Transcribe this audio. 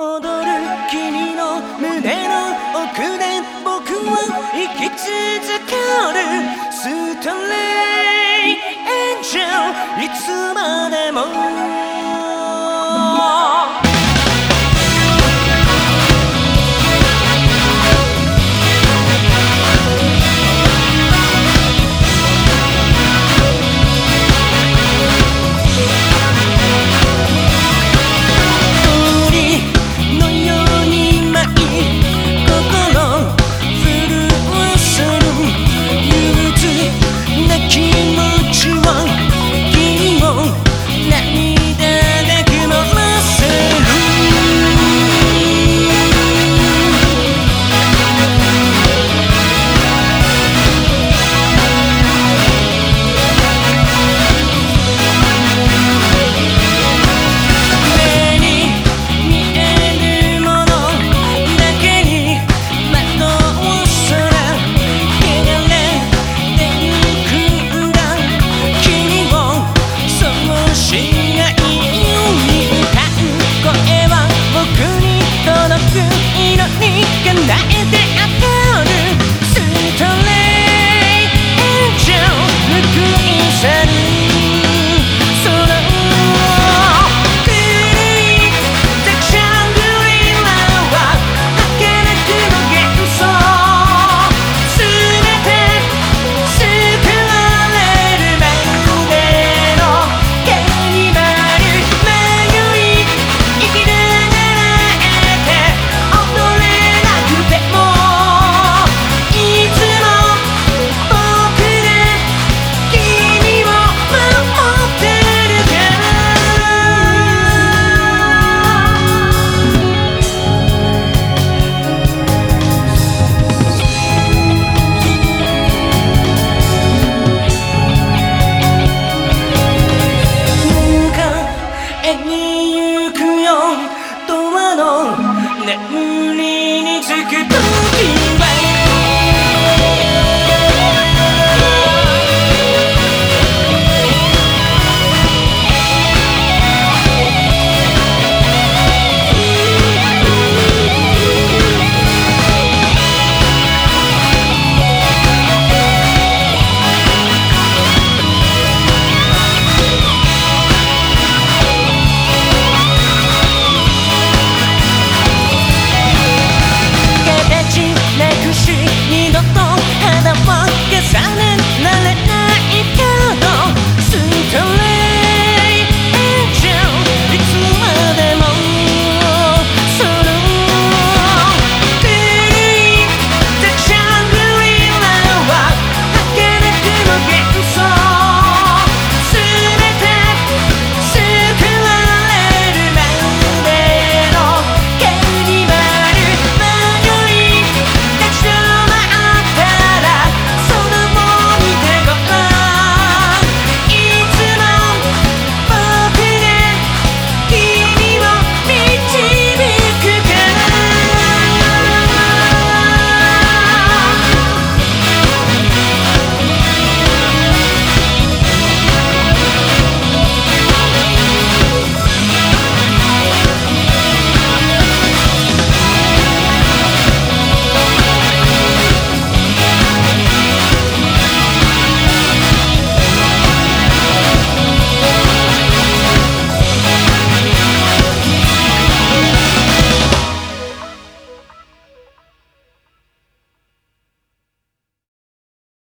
踊る君の胸の奥で僕は生き続ける。ストレえて吗？